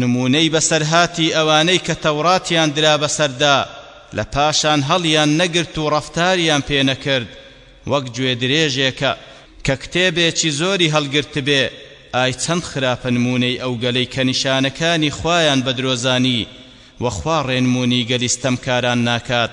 نموونەی بەسەرهاتی ئەوانەی کە تەوراتیان درا بەسەردا لە پاشان هەڵیان نەگرت و ڕەفتاریان پێ نەکرد وەک گوێدرێژێکە کە کتێبێکی زۆری هەڵگرتبێ ئای چەند خراپە نموونەی ئەو گەلەی کە نیشانەکانی خوایان بەدرۆزانی و خوا ڕێنموونی گەلی ستەمکاران ناکات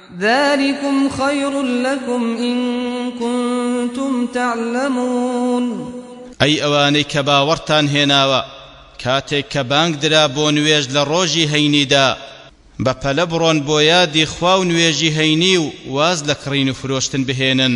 ذلکم خیر لکم ان کنتم تعلمون. ئەی ئەوانەی کە باوەڕتان هێناوە کاتێک کە بانگ درا بۆ نوێژ لە ڕۆژی هەینیدا بە پەلە بڕۆن بۆ یادی خوا و نوێژی هەینی و واز لە کڕین و فرۆشتن بهێنن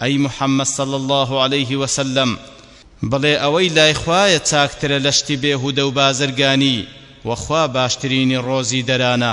ئەی محمد صلی اللە علیه وسلم بڵێ ئەوەی لای خوایە چاکترە لە شتی بێهودە و بازرگانی وە خوا باشترینی ڕۆزی دەرانە.